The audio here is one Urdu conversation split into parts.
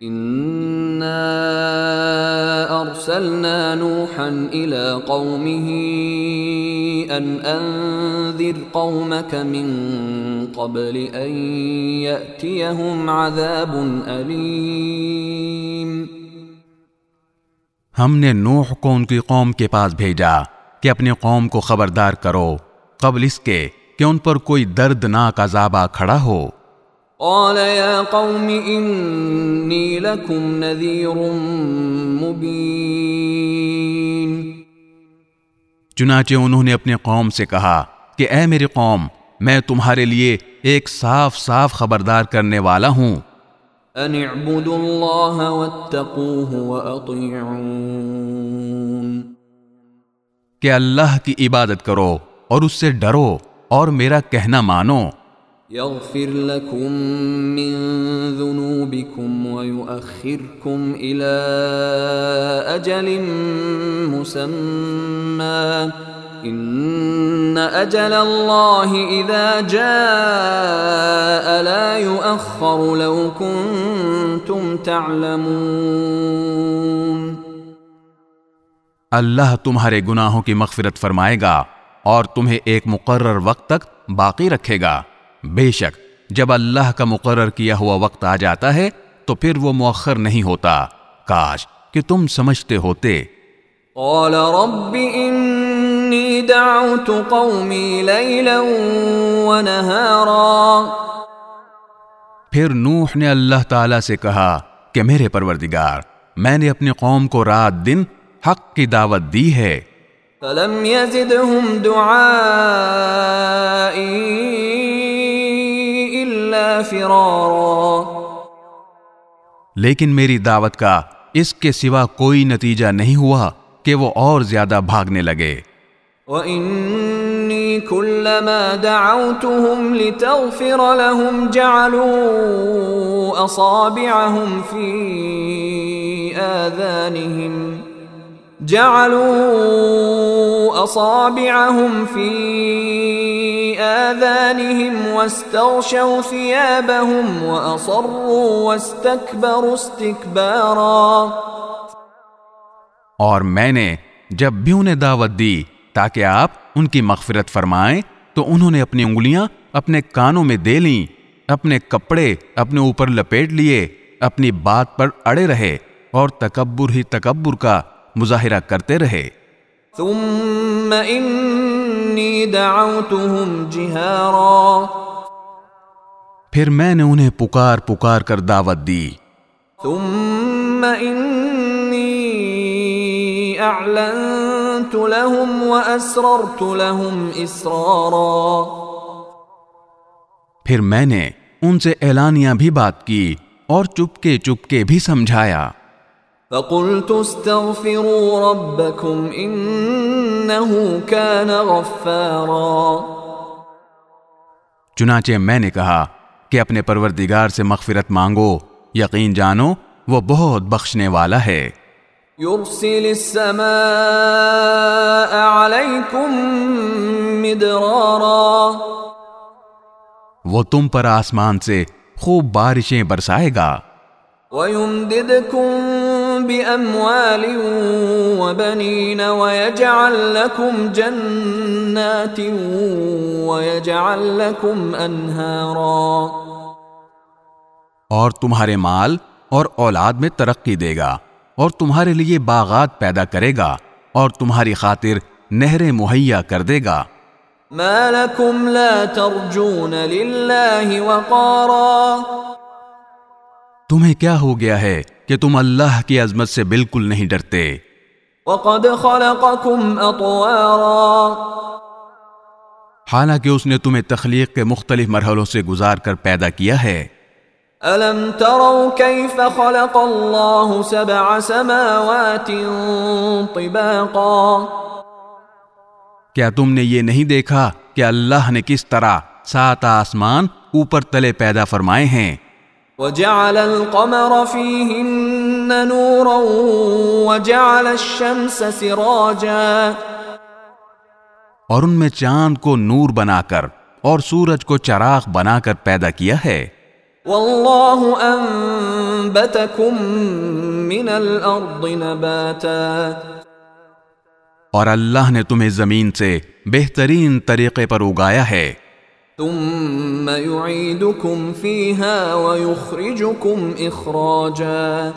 انا ارسلنا نوحا الى قومه ان انذر قومك من قبل ان ياتيهم عذاب اليم ہم نے نوح کو ان کی قوم کے پاس بھیجا کہ اپنی قوم کو خبردار کرو، قبل اس کے کہ ان پر کوئی دردناک عذاب آ کھڑا ہو۔ قال يا قوم انی لکم نذیر مبین چنانچہ انہوں نے اپنے قوم سے کہا کہ اے میری قوم میں تمہارے لیے ایک صاف صاف خبردار کرنے والا ہوں۔ ان اعبدوا اللہ واتقوه واطیعون کہ اللہ کی عبادت کرو اور اس سے ڈرو اور میرا کہنا مانو۔ يغفر لكم من ذنوبكم ويؤخركم إلى أجل مسمى. إن أجل الله إذا جاء لا يؤخر لو كنتم تعلمون. اللہ تمہارے گناہوں کی مغفرت فرمائے گا اور تمہیں ایک مقرر وقت تک باقی رکھے گا۔ بے شک جب اللہ کا مقرر کیا ہوا وقت آ جاتا ہے تو پھر وہ مؤخر نہیں ہوتا۔ کاش کہ تم سمجھتے ہوتے۔ قال رب انی دعوت قومی لیلا ونہارا پھر نوح نے اللہ تعالی سے کہا کہ میرے پروردگار میں نے اپنی قوم کو رات دن حق کی دعوت دی ہے۔ فلم يزدهم دعائی الا فرارا۔ لیکن میری دعوت کا اس کے سوا کوئی نتیجہ نہیں ہوا کہ وہ اور زیادہ بھاگنے لگے۔ وَإِنِّي كُلَّمَا دَعَوْتُهُمْ لِتَغْفِرَ لَهُمْ جَعَلُوا أَصَابِعَهُمْ فِي آذَانِهِمْ جعلوا اصابعهم في آذانهم واستغشوا ثيابهم واصروا واستكبروا استكبارا. اور میں نے جب بھی انہیں دعوت دی تاکہ آپ ان کی مغفرت فرمائیں، تو انہوں نے اپنی انگلیاں اپنے کانوں میں دے لیں، اپنے کپڑے اپنے اوپر لپیٹ لیے، اپنی بات پر اڑے رہے اور تکبر ہی تکبر کا مظاہرہ کرتے رہے۔ ثم انی دعوتهم جہارا پھر میں نے انہیں پکار پکار کر دعوت دی۔ ثم انی اعلنت لهم واسررت لهم اسرارا پھر میں نے ان سے اعلانیاں بھی بات کی اور چپکے چپکے بھی سمجھایا۔ فقلت استغفروا ربكم انه كان غفارا چنانچہ میں نے کہا کہ اپنے پروردگار سے مغفرت مانگو یقین جانو وہ بہت بخشنے والا ہے۔ يرسل السماء عليكم مدرارا وہ تم پر آسمان سے خوب بارشیں برسائے گا۔ وَيُمْدِدْكُمْ بِأَمْوَالٍ وَبَنِينَ وَيَجْعَلْ لَكُمْ جَنَّاتٍ وَيَجْعَلْ لَكُمْ أَنْهَارًا. اور تمہارے مال اور اولاد میں ترقی دے گا اور تمہارے لیے باغات پیدا کرے گا اور تمہاری خاطر نہریں مہیا کر دے گا۔ ما لكم لا ترجون لله وقارا. تمہیں کیا ہو گیا ہے؟ کہ تم اللہ کی عظمت سے بالکل نہیں ڈرتے۔ وقد خلقكم اطوارا۔ حالانکہ اس نے تمہیں تخلیق کے مختلف مرحلوں سے گزار کر پیدا کیا ہے۔ ألم تروا كيف خلق الله سبع سماوات طباقا۔ کیا تم نے یہ نہیں دیکھا کہ اللہ نے کس طرح سات آسمان اوپر تلے پیدا فرمائے ہیں؟ وجعل القمر فيهن نورا وجعل الشمس سراجا. اور ان میں چاند کو نور بنا کر اور سورج کو چراغ بنا کر پیدا کیا ہے۔ والله أنبتكم من الأرض نباتا۔ اور اللہ نے تمہیں زمین سے بہترین طریقے پر اگایا ہے۔ ثم يعيدكم فيها ويخرجكم إخراجا.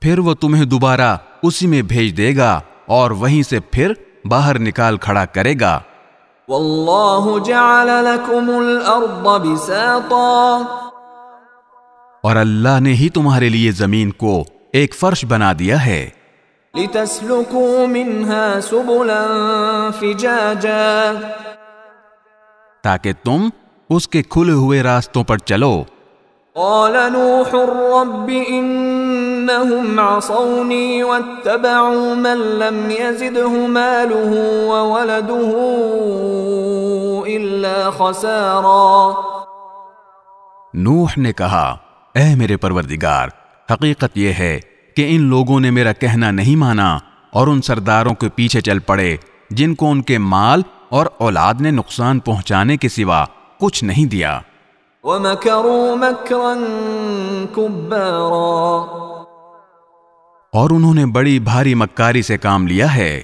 پھر وہ تمہیں دوبارہ اسی میں بھیج دے گا اور وہیں سے پھر باہر نکال کھڑا کرے گا۔ والله جعل لكم الأرض بساطا۔ اور اللہ نے ہی تمہارے لیے زمین کو ایک فرش بنا دیا ہے۔ لتسلكوا منها سبلا فجاجا۔ تاکہ تم اس کے کھلے ہوئے راستوں پر چلو۔ قال نوح رب إنهم عصوني واتبعوا من لم يزده ماله وولده إلا خسارا۔ نوح نے کہا اے میرے پروردگار حقیقت یہ ہے کہ ان لوگوں نے میرا کہنا نہیں مانا اور ان سرداروں کے پیچھے چل پڑے جن کو ان کے مال اور اولاد نے نقصان پہنچانے کے سوا کچھ نہیں دیا۔ ومكروا مكرا كبارا۔ اور انہوں نے بڑی بھاری مکاری سے کام لیا ہے۔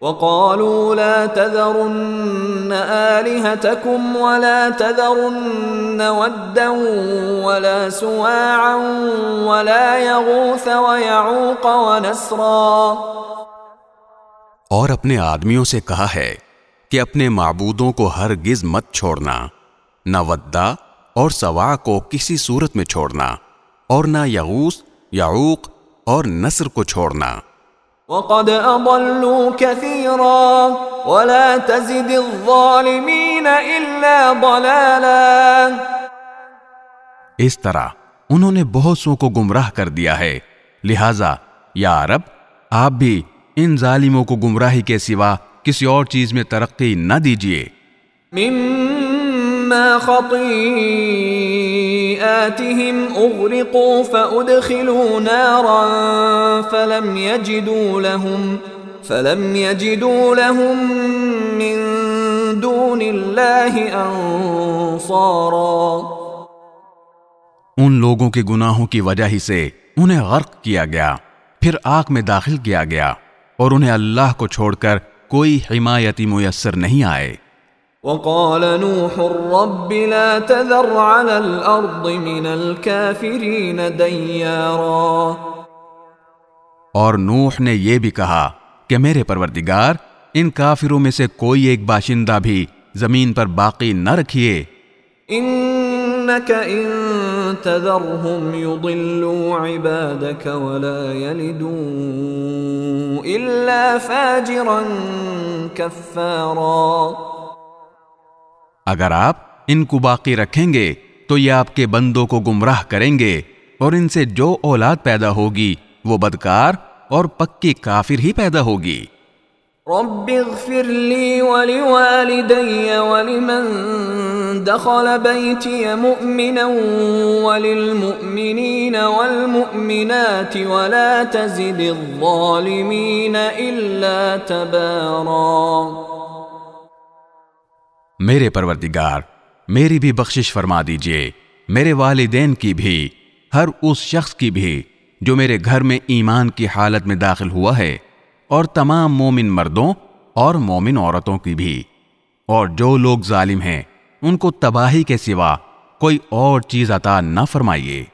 وقالوا لا تذرن آلهتكم ولا تذرن ودا ولا سواعا ولا يغوث ويعوق ونسرا۔ اور اپنے آدمیوں سے کہا ہے کہ اپنے معبودوں کو ہرگز مت چھوڑنا نہ ودا اور سوا کو کسی صورت میں چھوڑنا اور نہ یغوس یعوق اور نصر کو چھوڑنا۔ وقد أضلوا كثيرا ولا تزد الظالمين إلا ضلالا۔ اس طرح انہوں نے بہت سو کو گمراہ کر دیا ہے۔ لہذا یا عرب آپ بھی ان ظالموں کو گمراہی کے سوا کسی اور چیز میں ترقی نہ دیجیے مما خطيئاتهم نارا فلم يجدوا لهم فلم يجدوا لهم من دون الله ان لوگوں کے گناہوں کی وجہ ہی سے انہیں غرق کیا گیا پھر آگ میں داخل کیا گیا اور انہیں اللہ کو چھوڑ کر کوئی حمایتی میسر نہیں آئے۔ وقال نوح رب لا تذر على الأرض من الكافرين ديارا۔ اور نوح نے یہ بھی کہا کہ میرے پروردگار ان کافروں میں سے کوئی ایک باشندہ بھی زمین پر باقی نہ رکھیے۔ إنك إن تذرهم يضلوا عبادك ولا يلدوا إلا فاجرا كفارا اگر آپ ان کو باقی رکھیں گے تو یہ آپ کے بندوں کو گمراہ کریں گے اور ان سے جو اولاد پیدا ہوگی وہ بدکار اور پکی کافر ہی پیدا ہوگی۔ رب اغفر لي ولوالدي ولمن دخل بيتي مؤمنا وللمؤمنين والمؤمنات ولا تزد الظالمين إلا تبارا. میرے پروردگار، میری بھی بخشش فرما دیجیے، میرے والدین کی بھی، ہر اس شخص کی بھی جو میرے گھر میں ایمان کی حالت میں داخل ہوا ہے، اور تمام مومن مردوں اور مومن عورتوں کی بھی، اور جو لوگ ظالم ہیں ان کو تباہی کے سوا کوئی اور چیز عطا نہ فرمائیے۔